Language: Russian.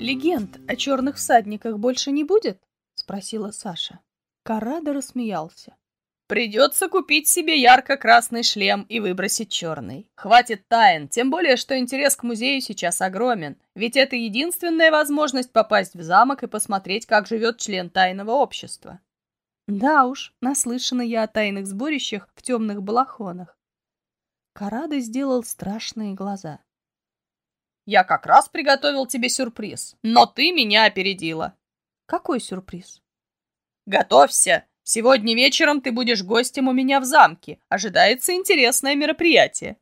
Легенд о черных всадниках больше не будет? Спросила Саша. Карада рассмеялся. Придется купить себе ярко-красный шлем и выбросить черный. Хватит тайн, тем более, что интерес к музею сейчас огромен. Ведь это единственная возможность попасть в замок и посмотреть, как живет член тайного общества. Да уж, наслышана я о тайных сборищах в темных балахонах. Карада сделал страшные глаза. Я как раз приготовил тебе сюрприз, но ты меня опередила. Какой сюрприз? Готовься, Сегодня вечером ты будешь гостем у меня в замке. Ожидается интересное мероприятие.